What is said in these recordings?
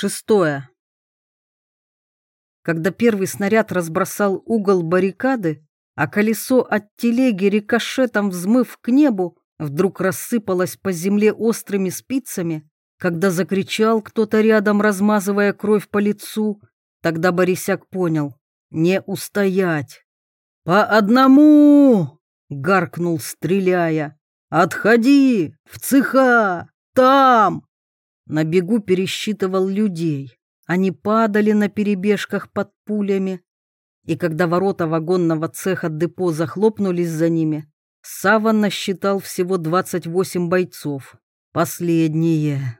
Шестое. Когда первый снаряд разбросал угол баррикады, а колесо от телеги рикошетом взмыв к небу, вдруг рассыпалось по земле острыми спицами, когда закричал кто-то рядом, размазывая кровь по лицу, тогда Борисяк понял — не устоять. «По одному!» — гаркнул, стреляя. «Отходи! В цеха! Там!» На бегу пересчитывал людей. Они падали на перебежках под пулями. И когда ворота вагонного цеха депо захлопнулись за ними, Сава насчитал всего 28 бойцов. Последние.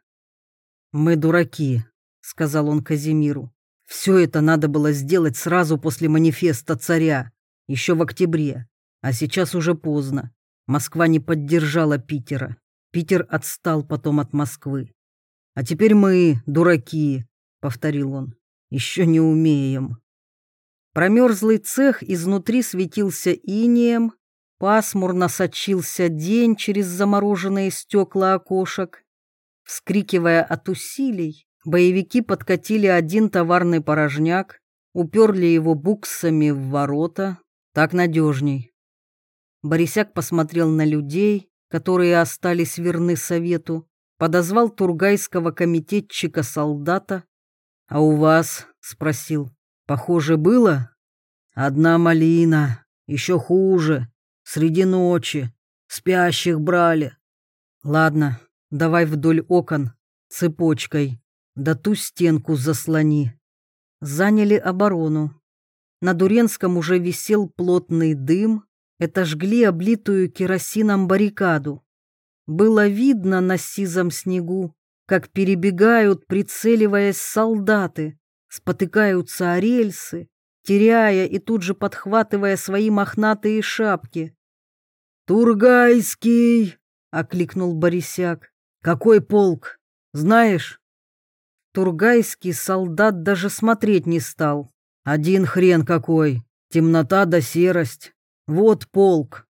«Мы дураки», — сказал он Казимиру. «Все это надо было сделать сразу после манифеста царя, еще в октябре. А сейчас уже поздно. Москва не поддержала Питера. Питер отстал потом от Москвы. А теперь мы, дураки, — повторил он, — еще не умеем. Промерзлый цех изнутри светился инеем, пасмурно сочился день через замороженные стекла окошек. Вскрикивая от усилий, боевики подкатили один товарный порожняк, уперли его буксами в ворота, так надежней. Борисяк посмотрел на людей, которые остались верны совету, подозвал тургайского комитетчика-солдата. «А у вас?» — спросил. «Похоже было?» «Одна малина, еще хуже, среди ночи, спящих брали». «Ладно, давай вдоль окон, цепочкой, да ту стенку заслони». Заняли оборону. На Дуренском уже висел плотный дым, это жгли облитую керосином баррикаду. Было видно на сизом снегу, как перебегают, прицеливаясь солдаты, спотыкаются о рельсы, теряя и тут же подхватывая свои мохнатые шапки. «Тургайский!» — окликнул Борисяк. «Какой полк? Знаешь?» Тургайский солдат даже смотреть не стал. «Один хрен какой! Темнота да серость! Вот полк!»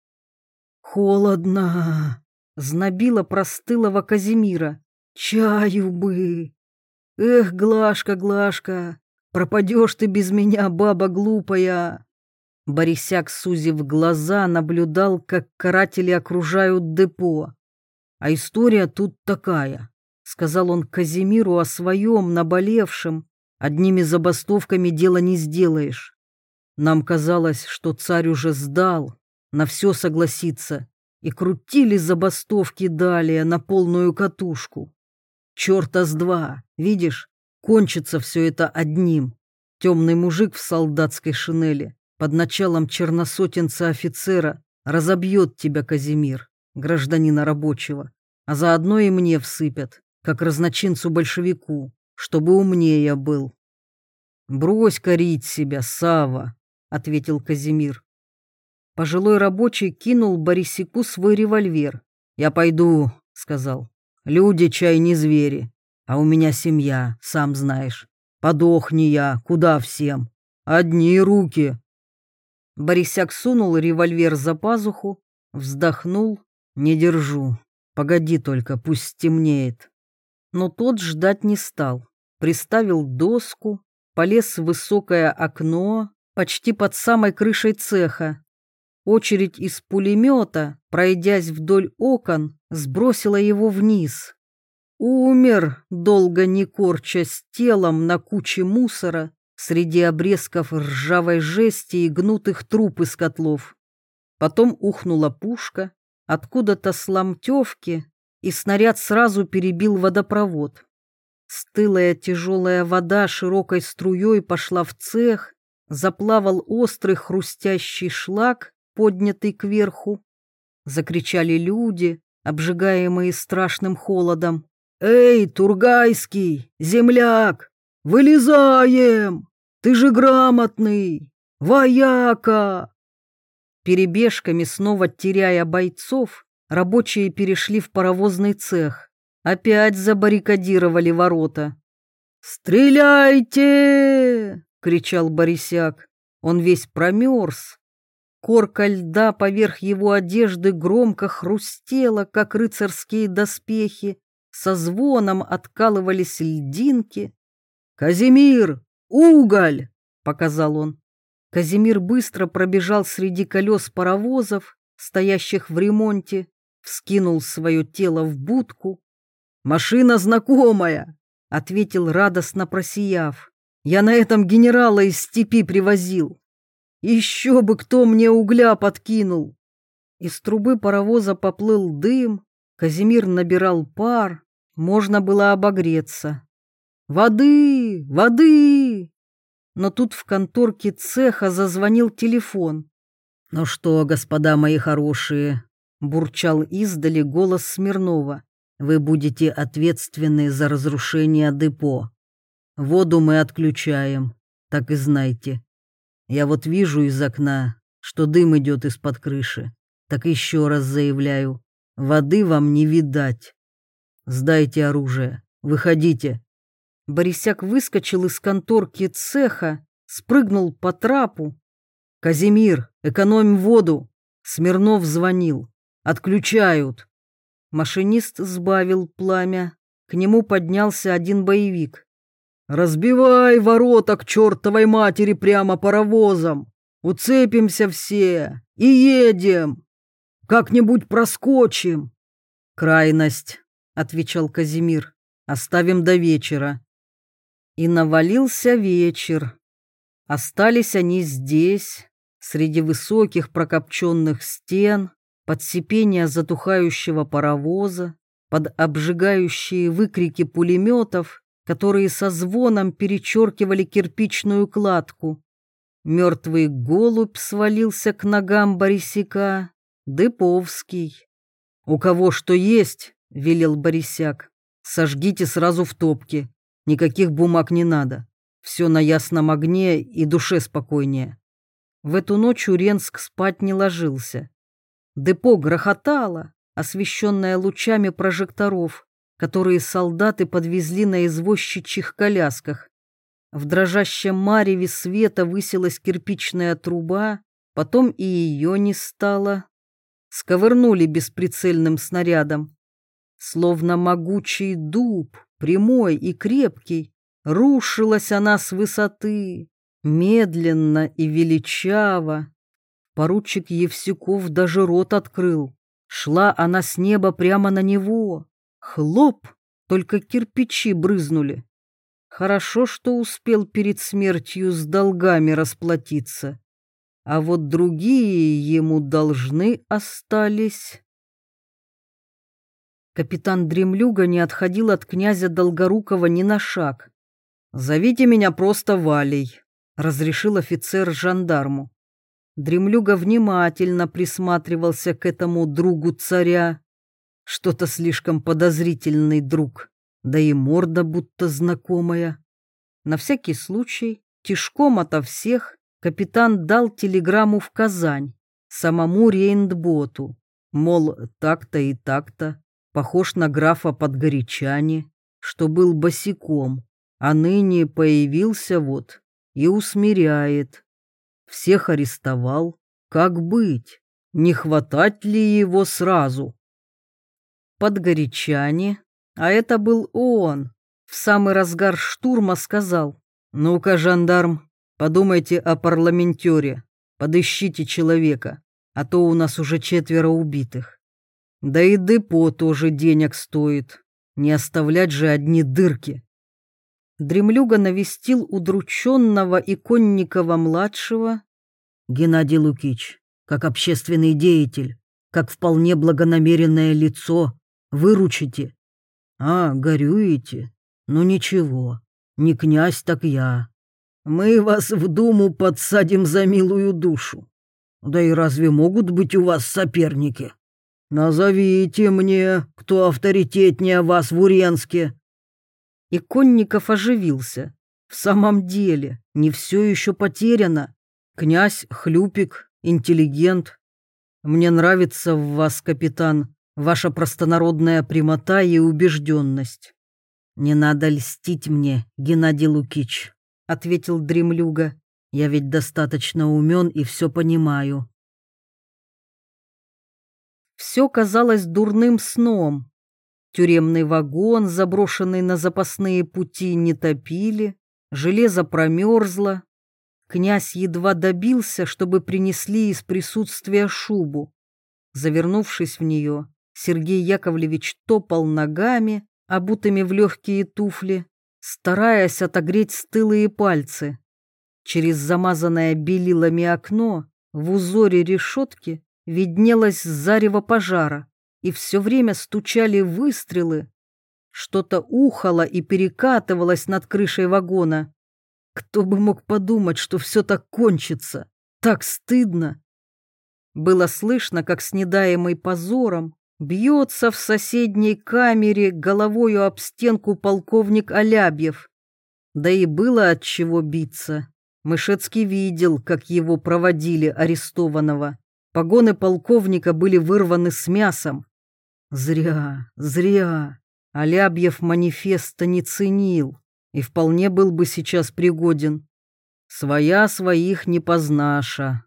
«Холодно!» Знобила простылого Казимира. Чаю бы. Эх, Глашка, Глашка, пропадешь ты без меня, баба глупая. Борисяк, сузив глаза, наблюдал, как каратели окружают депо. А история тут такая, сказал он Казимиру о своем наболевшем. Одними забастовками дело не сделаешь. Нам казалось, что царь уже сдал, на все согласится, и крутили забастовки далее на полную катушку. Черта с два, видишь, кончится все это одним. Темный мужик в солдатской шинели под началом черносотенца-офицера разобьет тебя, Казимир, гражданина рабочего, а заодно и мне всыпят, как разночинцу-большевику, чтобы умнее был. «Брось корить себя, Сава, ответил Казимир. Пожилой рабочий кинул Борисику свой револьвер. «Я пойду», — сказал. «Люди чай не звери, а у меня семья, сам знаешь. Подохни я, куда всем? Одни руки». Борисяк сунул револьвер за пазуху, вздохнул. «Не держу. Погоди только, пусть стемнеет». Но тот ждать не стал. Приставил доску, полез в высокое окно, почти под самой крышей цеха, Очередь из пулемета, пройдясь вдоль окон, сбросила его вниз. Умер, долго не корчась телом на куче мусора, среди обрезков ржавой жести и гнутых труб из котлов. Потом ухнула пушка, откуда-то с ломтевки, и снаряд сразу перебил водопровод. Стылая тяжелая вода широкой струей пошла в цех, заплавал острый хрустящий шлак, поднятый кверху. Закричали люди, обжигаемые страшным холодом. «Эй, Тургайский, земляк, вылезаем! Ты же грамотный! Вояка!» Перебежками, снова теряя бойцов, рабочие перешли в паровозный цех. Опять забаррикадировали ворота. «Стреляйте!» — кричал Борисяк. Он весь промерз, Корка льда поверх его одежды громко хрустела, как рыцарские доспехи, со звоном откалывались льдинки, «Казимир! Уголь!» — показал он. Казимир быстро пробежал среди колес паровозов, стоящих в ремонте, вскинул свое тело в будку. «Машина знакомая!» — ответил радостно просияв. «Я на этом генерала из степи привозил. Еще бы кто мне угля подкинул!» Из трубы паровоза поплыл дым, Казимир набирал пар, можно было обогреться. «Воды! Воды!» Но тут в конторке цеха зазвонил телефон. «Ну что, господа мои хорошие», — бурчал издали голос Смирнова, «вы будете ответственны за разрушение депо. Воду мы отключаем, так и знайте. Я вот вижу из окна, что дым идет из-под крыши. Так еще раз заявляю, воды вам не видать. Сдайте оружие, выходите. Борисяк выскочил из конторки цеха, спрыгнул по трапу. «Казимир, экономь воду!» Смирнов звонил. «Отключают!» Машинист сбавил пламя. К нему поднялся один боевик. «Разбивай ворота к чертовой матери прямо паровозом! Уцепимся все и едем! Как-нибудь проскочим!» «Крайность!» — отвечал Казимир. «Оставим до вечера. И навалился вечер. Остались они здесь, среди высоких прокопченных стен, под сипение затухающего паровоза, под обжигающие выкрики пулеметов, которые со звоном перечеркивали кирпичную кладку. Мертвый голубь свалился к ногам Борисяка, Дыповский. «У кого что есть», — велел Борисяк, — «сожгите сразу в топке, Никаких бумаг не надо. Все на ясном огне и душе спокойнее. В эту ночь Уренск спать не ложился. Депо грохотало, освещенное лучами прожекторов, которые солдаты подвезли на извозчичьих колясках. В дрожащем мареве света высилась кирпичная труба, потом и ее не стало. Сковырнули бесприцельным снарядом. Словно могучий дуб, прямой и крепкий, рушилась она с высоты, медленно и величаво. Поручик Евсюков даже рот открыл. Шла она с неба прямо на него. Хлоп! Только кирпичи брызнули. Хорошо, что успел перед смертью с долгами расплатиться. А вот другие ему должны остались. Капитан Дремлюга не отходил от князя Долгорукова ни на шаг. «Зовите меня просто Валей», — разрешил офицер жандарму. Дремлюга внимательно присматривался к этому другу царя. Что-то слишком подозрительный друг, да и морда будто знакомая. На всякий случай, тишком ото всех, капитан дал телеграмму в Казань, самому Рейндботу, мол, так-то и так-то похож на графа Подгорячане, что был босиком, а ныне появился вот и усмиряет. Всех арестовал. Как быть? Не хватать ли его сразу? Подгорячане, а это был он, в самый разгар штурма сказал, «Ну-ка, жандарм, подумайте о парламентере, подыщите человека, а то у нас уже четверо убитых». Да и депо тоже денег стоит. Не оставлять же одни дырки. Дремлюга навестил удрученного Иконникова-младшего. Геннадий Лукич, как общественный деятель, как вполне благонамеренное лицо, выручите. А, горюете? Ну ничего, не князь, так я. Мы вас в думу подсадим за милую душу. Да и разве могут быть у вас соперники? «Назовите мне, кто авторитетнее вас в Уренске». И Конников оживился. В самом деле, не все еще потеряно. Князь Хлюпик, интеллигент. Мне нравится в вас, капитан, ваша простонародная прямота и убежденность. «Не надо льстить мне, Геннадий Лукич», — ответил Дремлюга. «Я ведь достаточно умен и все понимаю. Все казалось дурным сном. Тюремный вагон, заброшенный на запасные пути, не топили, железо промерзло. Князь едва добился, чтобы принесли из присутствия шубу. Завернувшись в нее, Сергей Яковлевич топал ногами, обутыми в легкие туфли, стараясь отогреть стылые пальцы. Через замазанное белилами окно в узоре решетки виднелось зарево пожара, и все время стучали выстрелы. Что-то ухало и перекатывалось над крышей вагона. Кто бы мог подумать, что все так кончится? Так стыдно. Было слышно, как с недаемой позором бьется в соседней камере головою об стенку полковник Алябьев. Да и было от чего биться. Мышецкий видел, как его проводили арестованного. Погоны полковника были вырваны с мясом. Зря, зря. Алябьев манифеста не ценил и вполне был бы сейчас пригоден. Своя своих не познаша.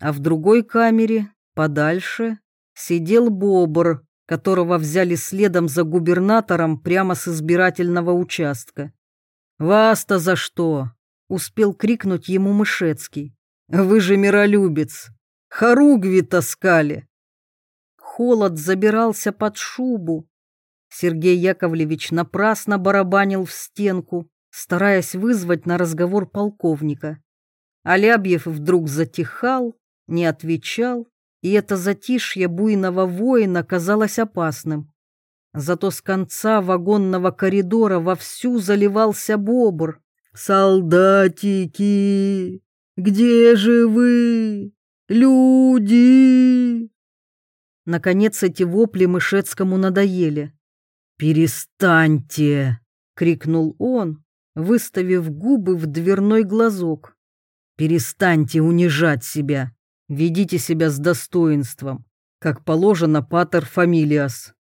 А в другой камере, подальше, сидел бобр, которого взяли следом за губернатором прямо с избирательного участка. «Вас-то за что?» — успел крикнуть ему Мышецкий. «Вы же миролюбец! Хоругви таскали!» Холод забирался под шубу. Сергей Яковлевич напрасно барабанил в стенку, стараясь вызвать на разговор полковника. Алябьев вдруг затихал, не отвечал, и это затишье буйного воина казалось опасным. Зато с конца вагонного коридора вовсю заливался бобр. «Солдатики, где же вы? Люди!» Наконец эти вопли Мышецкому надоели. «Перестаньте!» — крикнул он, выставив губы в дверной глазок. «Перестаньте унижать себя. Ведите себя с достоинством, как положено патер фамилиас».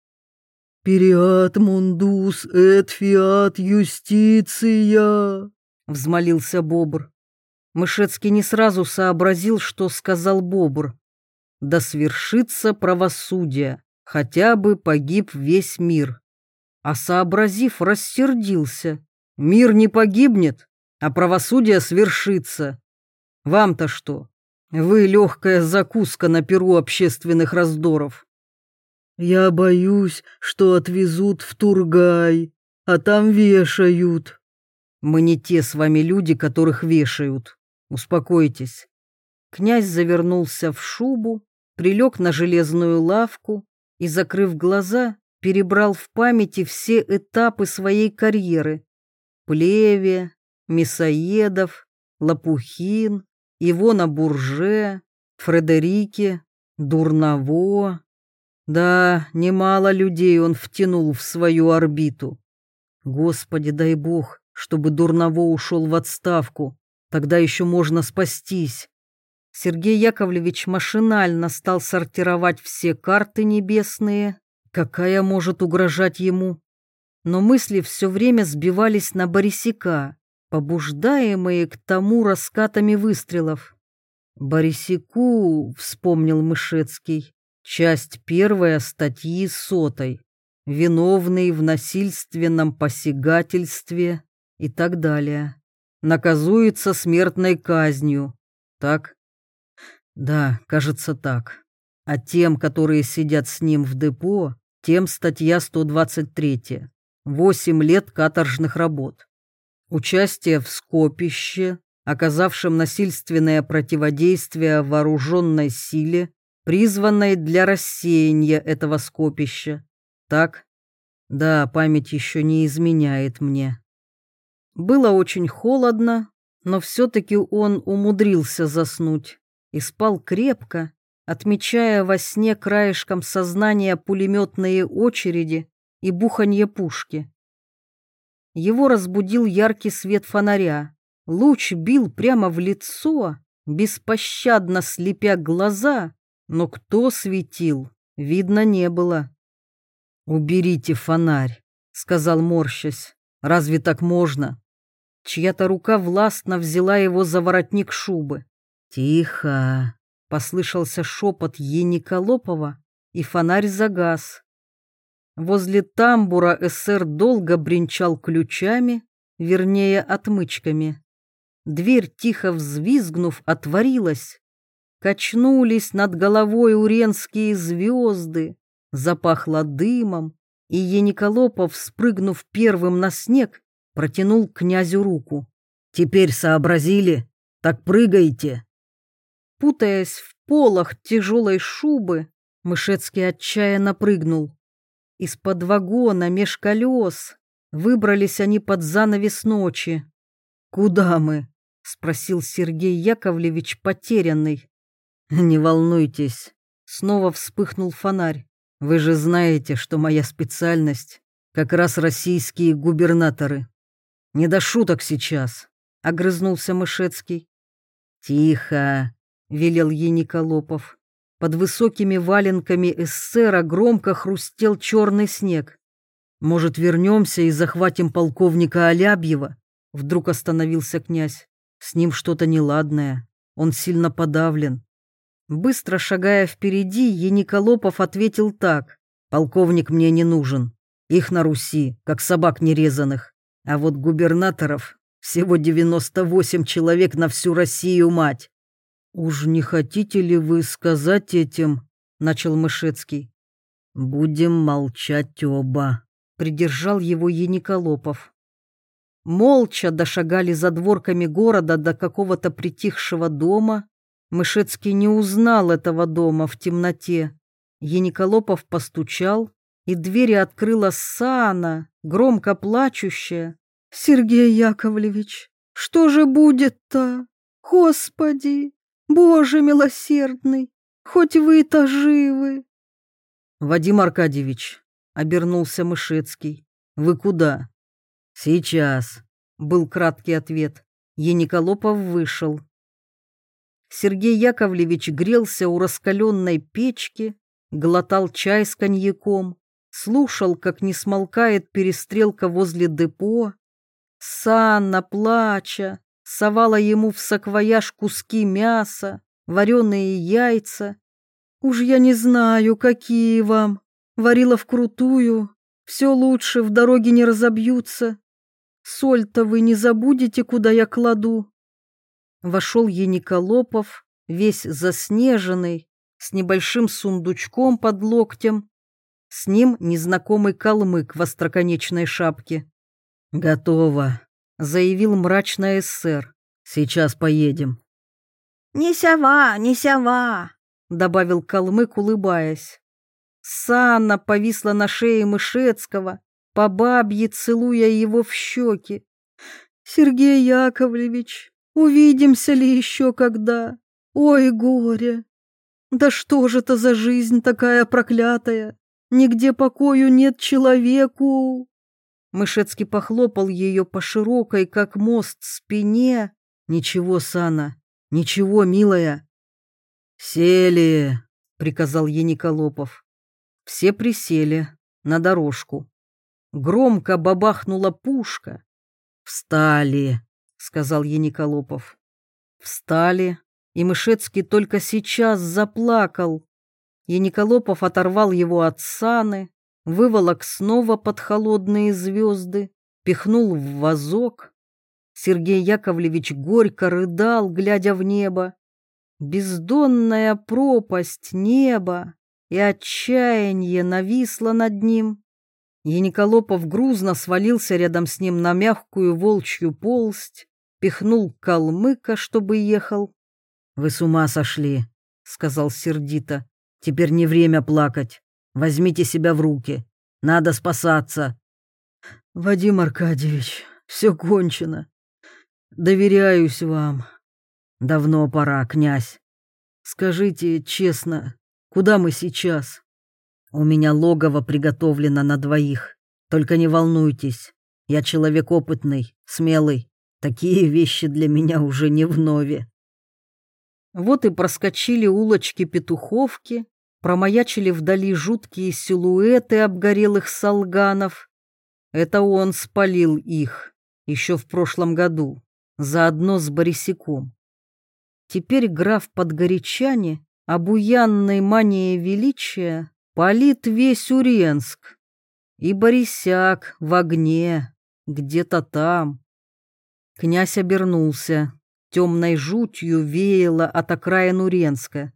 «Периат мундус эт фиат юстиция», — взмолился Бобр. Мышецкий не сразу сообразил, что сказал Бобр да свершится правосудие, хотя бы погиб весь мир. А сообразив, рассердился. Мир не погибнет, а правосудие свершится. Вам-то что? Вы легкая закуска на перу общественных раздоров. Я боюсь, что отвезут в Тургай, а там вешают. Мы не те с вами люди, которых вешают. Успокойтесь. Князь завернулся в шубу, прилег на железную лавку и, закрыв глаза, перебрал в памяти все этапы своей карьеры. Плеве, Мясоедов, Лопухин, Ивона Бурже, Фредерике, Дурново. Да, немало людей он втянул в свою орбиту. Господи, дай бог, чтобы Дурново ушел в отставку, тогда еще можно спастись. Сергей Яковлевич машинально стал сортировать все карты небесные, какая может угрожать ему. Но мысли все время сбивались на Борисика, побуждаемые к тому раскатами выстрелов. «Борисику», — вспомнил Мышецкий, часть первая статьи сотой, виновный в насильственном посягательстве и так далее. Наказуется смертной казнью. Так? Да, кажется так. А тем, которые сидят с ним в депо, тем статья 123. Восемь лет каторжных работ. Участие в скопище, оказавшем насильственное противодействие вооруженной силе, призванной для рассеяния этого скопища. Так? Да, память еще не изменяет мне. Было очень холодно, но все-таки он умудрился заснуть и спал крепко, отмечая во сне краешком сознания пулеметные очереди и буханье пушки. Его разбудил яркий свет фонаря. Луч бил прямо в лицо, беспощадно слепя глаза, но кто светил, видно не было. «Уберите фонарь», — сказал морщась. «Разве так можно?» Чья-то рука властно взяла его за воротник шубы. «Тихо!» — послышался шепот Ениколопова, и фонарь загас. Возле тамбура эсэр долго бренчал ключами, вернее, отмычками. Дверь, тихо взвизгнув, отворилась. Качнулись над головой уренские звезды, запахло дымом, и Ениколопов, спрыгнув первым на снег, протянул князю руку. «Теперь сообразили? Так прыгайте!» Путаясь в полах тяжелой шубы, Мышецкий отчаянно прыгнул. Из-под вагона, меж колес, выбрались они под занавес ночи. «Куда мы?» — спросил Сергей Яковлевич, потерянный. «Не волнуйтесь», — снова вспыхнул фонарь. «Вы же знаете, что моя специальность — как раз российские губернаторы. Не до шуток сейчас», — огрызнулся Мышецкий. «Тихо», — велел Ениколопов. Под высокими валенками эсера громко хрустел черный снег. «Может, вернемся и захватим полковника Алябьева?» Вдруг остановился князь. С ним что-то неладное. Он сильно подавлен. Быстро шагая впереди, Ениколопов ответил так. «Полковник мне не нужен. Их на Руси, как собак нерезанных. А вот губернаторов всего 98 человек на всю Россию, мать. «Уж не хотите ли вы сказать этим?» — начал Мышецкий. «Будем молчать оба», — придержал его Ениколопов. Молча дошагали за дворками города до какого-то притихшего дома. Мышецкий не узнал этого дома в темноте. Ениколопов постучал, и двери открыла Сана, громко плачущая. «Сергей Яковлевич, что же будет-то? Господи!» Боже милосердный, хоть вы-то живы. Вадим Аркадьевич, обернулся Мышецкий. Вы куда? Сейчас, был краткий ответ. Ениколопов вышел. Сергей Яковлевич грелся у раскаленной печки, глотал чай с коньяком, слушал, как не смолкает перестрелка возле депо. Санна, плача, совала ему в саквояж куски мяса, вареные яйца. Уж я не знаю, какие вам. Варила вкрутую, все лучше, в дороге не разобьются. Соль-то вы не забудете, куда я кладу. Вошел Ениколопов, весь заснеженный, с небольшим сундучком под локтем. С ним незнакомый калмык в остроконечной шапке. «Готово», заявил мрачно эсэр. «Сейчас поедем». «Не сява, не сява», — добавил калмык, улыбаясь. Санна повисла на шее Мышецкого, по бабье целуя его в щеки. «Сергей Яковлевич, увидимся ли еще когда? Ой, горе! Да что же это за жизнь такая проклятая? Нигде покою нет человеку!» Мышецкий похлопал ее по широкой, как мост, спине. «Ничего, Сана, ничего, милая». «Сели», — приказал Ениколопов. Все присели на дорожку. Громко бабахнула пушка. «Встали», — сказал Ениколопов. Встали, и Мышецкий только сейчас заплакал. Ениколопов оторвал его от саны, выволок снова под холодные звезды, пихнул в вазок. Сергей Яковлевич горько рыдал, глядя в небо. Бездонная пропасть неба и отчаяние нависло над ним. Ениколопов грузно свалился рядом с ним на мягкую волчью полсть, пихнул калмыка, чтобы ехал. «Вы с ума сошли», — сказал сердито. «Теперь не время плакать. Возьмите себя в руки. Надо спасаться. Вадим Аркадьевич, все кончено. Доверяюсь вам. Давно пора, князь. Скажите честно, куда мы сейчас? У меня логово приготовлено на двоих. Только не волнуйтесь. Я человек опытный, смелый. Такие вещи для меня уже не вновь. Вот и проскочили улочки Петуховки, Промаячили вдали жуткие силуэты обгорелых солганов. Это он спалил их еще в прошлом году, заодно с Борисяком. Теперь граф Подгорячане, обуянной манией величия, палит весь Уренск. И Борисяк в огне, где-то там, Князь обернулся. Темной жутью веяло от окраин Уренска.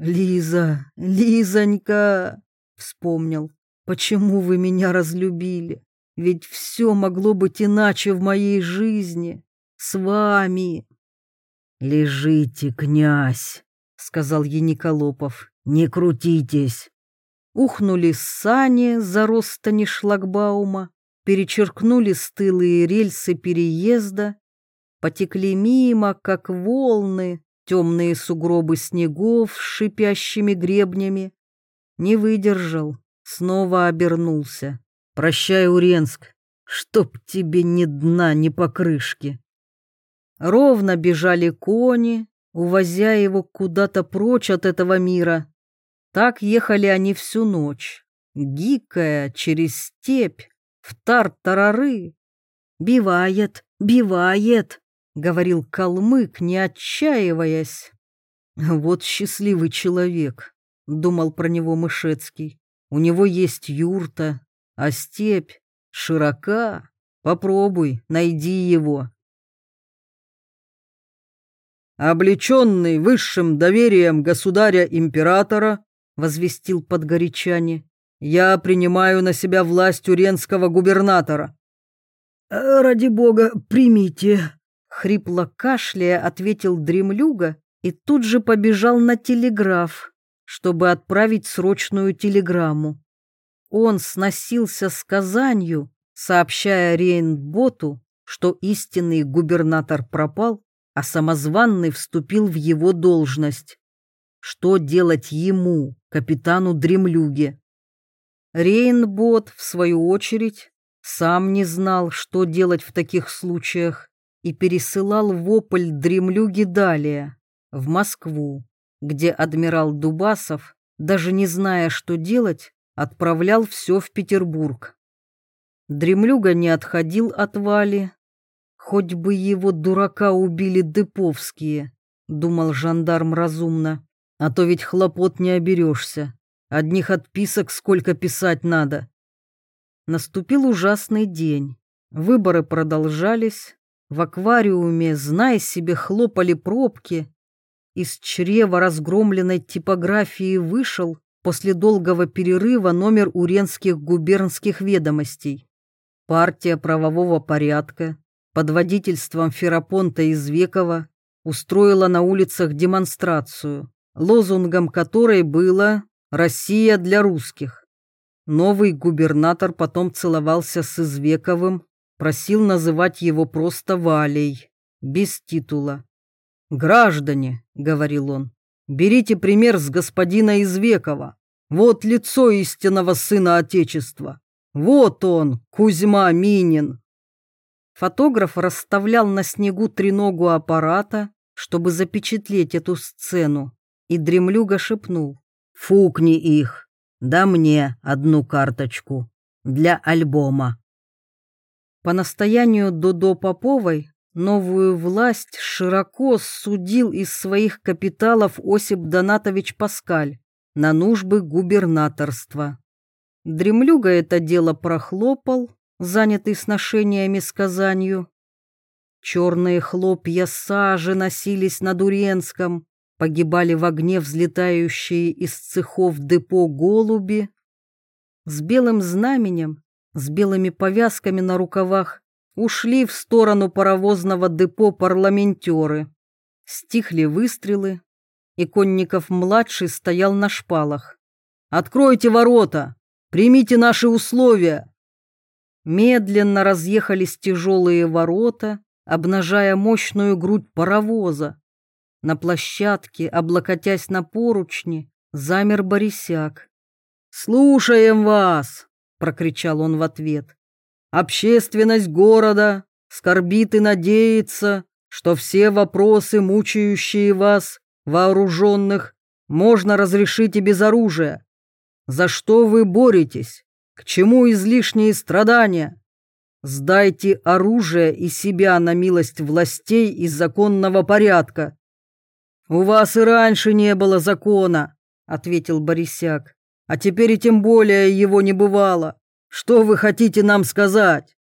«Лиза, Лизонька!» — вспомнил. «Почему вы меня разлюбили? Ведь все могло быть иначе в моей жизни. С вами!» «Лежите, князь!» — сказал Яниколопов. «Не крутитесь!» Ухнули сани за ростани шлагбаума, перечеркнули стылые рельсы переезда, потекли мимо, как волны, темные сугробы снегов с шипящими гребнями. Не выдержал, снова обернулся. «Прощай, Уренск, чтоб тебе ни дна, ни покрышки!» Ровно бежали кони, увозя его куда-то прочь от этого мира. Так ехали они всю ночь, гикая через степь, в тар-тарары. «Бивает, бивает», — говорил калмык, не отчаиваясь. «Вот счастливый человек», — думал про него Мышецкий. «У него есть юрта, а степь широка. Попробуй, найди его». облеченный высшим доверием государя-императора, возвестил подгорячане, я принимаю на себя власть уренского губернатора. «Э, ради бога, примите, хрипло кашляя ответил дремлюга и тут же побежал на телеграф, чтобы отправить срочную телеграмму. Он сносился с Казанью, сообщая Рейнботу, что истинный губернатор пропал, а самозванный вступил в его должность. Что делать ему, капитану Дремлюге? Рейнбот, в свою очередь, сам не знал, что делать в таких случаях, и пересылал вопль Дремлюги далее, в Москву, где адмирал Дубасов, даже не зная, что делать, отправлял все в Петербург. Дремлюга не отходил от Вали, Хоть бы его дурака убили Деповские, думал жандарм разумно, а то ведь хлопот не оберешься. Одних отписок сколько писать надо. Наступил ужасный день. Выборы продолжались. В аквариуме, знай себе, хлопали пробки. Из чрева разгромленной типографии вышел после долгого перерыва номер уренских губернских ведомостей. Партия правового порядка под водительством Ферапонта Извекова устроила на улицах демонстрацию, лозунгом которой было «Россия для русских». Новый губернатор потом целовался с Извековым, просил называть его просто Валей, без титула. «Граждане», — говорил он, — «берите пример с господина Извекова. Вот лицо истинного сына Отечества. Вот он, Кузьма Минин, Фотограф расставлял на снегу треногу аппарата, чтобы запечатлеть эту сцену, и дремлюга шепнул. «Фукни их, да мне одну карточку для альбома». По настоянию Додо Поповой новую власть широко судил из своих капиталов Осип Донатович Паскаль на нужбы губернаторства. Дремлюга это дело прохлопал, занятый сношениями с Казанью. Черные хлопья сажи носились над Уренском, погибали в огне взлетающие из цехов депо голуби. С белым знаменем, с белыми повязками на рукавах ушли в сторону паровозного депо парламентеры. Стихли выстрелы, и Конников-младший стоял на шпалах. «Откройте ворота! Примите наши условия!» Медленно разъехались тяжелые ворота, обнажая мощную грудь паровоза. На площадке, облокотясь на поручни, замер Борисяк. «Слушаем вас!» — прокричал он в ответ. «Общественность города скорбит и надеется, что все вопросы, мучающие вас, вооруженных, можно разрешить и без оружия. За что вы боретесь? К чему излишние страдания? Сдайте оружие и себя на милость властей и законного порядка. У вас и раньше не было закона, ответил Борисяк. А теперь и тем более его не бывало. Что вы хотите нам сказать?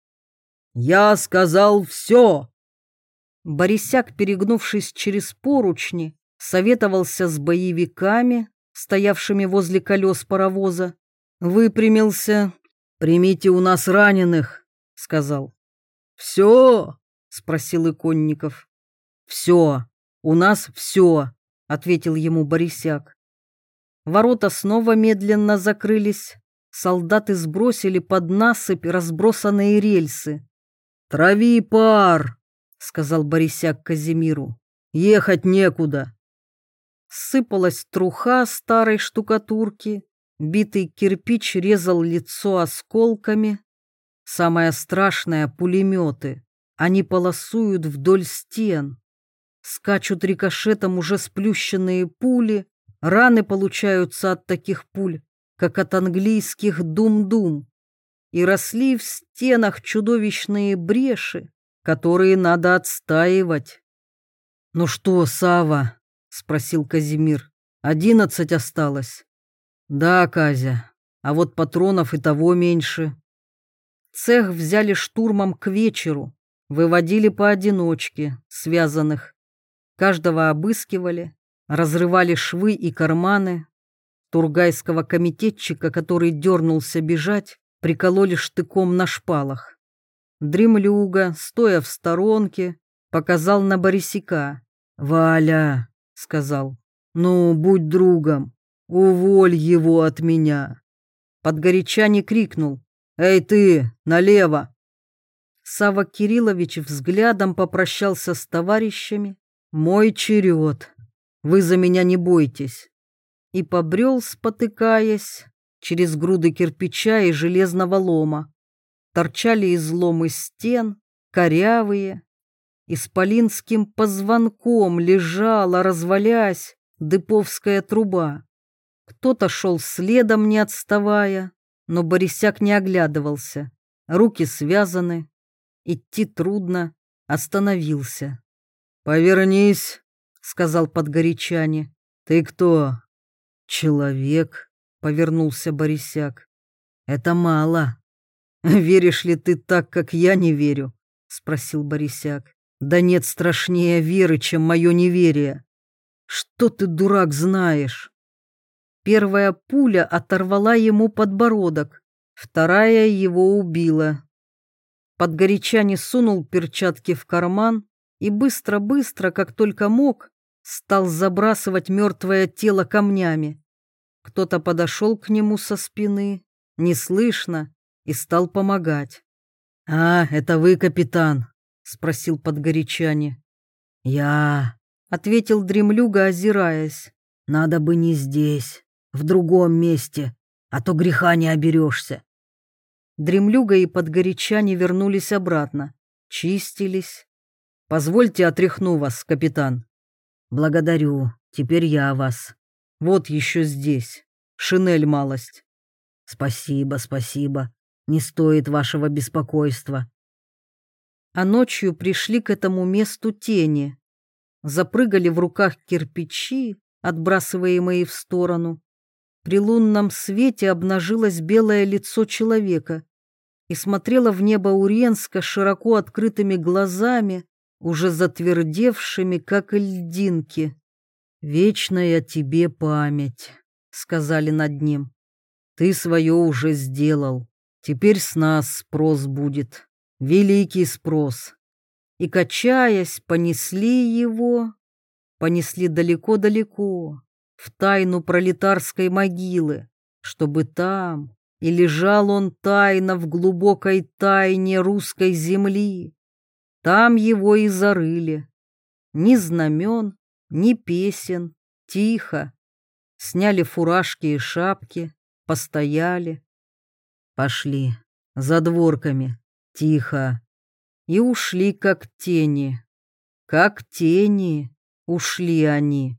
Я сказал все. Борисяк, перегнувшись через поручни, советовался с боевиками, стоявшими возле колес паровоза, выпрямился. «Примите у нас раненых», — сказал. «Все?» — спросил Иконников. «Все, у нас все», — ответил ему Борисяк. Ворота снова медленно закрылись. Солдаты сбросили под насыпь разбросанные рельсы. «Трави пар!» — сказал Борисяк Казимиру. «Ехать некуда!» Сыпалась труха старой штукатурки, битый кирпич резал лицо осколками. Самое страшное — пулеметы. Они полосуют вдоль стен. Скачут рикошетом уже сплющенные пули, раны получаются от таких пуль, как от английских дум-дум. И росли в стенах чудовищные бреши, которые надо отстаивать. «Ну что, Сава? спросил Казимир. «Одиннадцать осталось». «Да, Казя, а вот патронов и того меньше». Цех взяли штурмом к вечеру, выводили поодиночке, связанных. Каждого обыскивали, разрывали швы и карманы. Тургайского комитетчика, который дернулся бежать, прикололи штыком на шпалах. Дремлюга, стоя в сторонке, показал на Борисика. «Валя», — сказал, — «ну, будь другом, уволь его от меня». Подгорячане крикнул. «Эй ты, налево!» Сава Кириллович взглядом попрощался с товарищами. «Мой черед. Вы за меня не бойтесь». И побрел, спотыкаясь, через груды кирпича и железного лома торчали изломы стен, корявые. Исполинским позвонком лежала, развалясь, дыповская труба. Кто-то шел следом, не отставая, но Борисяк не оглядывался. Руки связаны, идти трудно, остановился. «Повернись», — сказал подгорячане. «Ты кто?» «Человек», — повернулся Борисяк. «Это мало. «Веришь ли ты так, как я не верю?» — спросил Борисяк. «Да нет страшнее веры, чем мое неверие. Что ты, дурак, знаешь?» Первая пуля оторвала ему подбородок, вторая его убила. Подгорячане сунул перчатки в карман и быстро-быстро, как только мог, стал забрасывать мертвое тело камнями. Кто-то подошел к нему со спины, неслышно, и стал помогать. «А, это вы, капитан?» — спросил подгорячане. «Я», — ответил дремлюга, озираясь. «Надо бы не здесь, в другом месте, а то греха не оберешься». Дремлюга и подгорячане вернулись обратно, чистились. «Позвольте отряхну вас, капитан». «Благодарю, теперь я вас. Вот еще здесь, шинель малость». «Спасибо, спасибо не стоит вашего беспокойства. А ночью пришли к этому месту тени. Запрыгали в руках кирпичи, отбрасываемые в сторону. При лунном свете обнажилось белое лицо человека и смотрела в небо Уренска широко открытыми глазами, уже затвердевшими, как льдинки. «Вечная тебе память», — сказали над ним. «Ты свое уже сделал. Теперь с нас спрос будет, великий спрос. И, качаясь, понесли его, понесли далеко-далеко, в тайну пролетарской могилы, чтобы там и лежал он тайно в глубокой тайне русской земли. Там его и зарыли. Ни знамен, ни песен, тихо. Сняли фуражки и шапки, постояли, Пошли. За дворками. Тихо. И ушли, как тени. Как тени ушли они.